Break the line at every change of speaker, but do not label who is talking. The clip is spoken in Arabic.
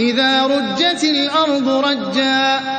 إِذَا رُجَّتِ الْأَرْضُ رَجًّا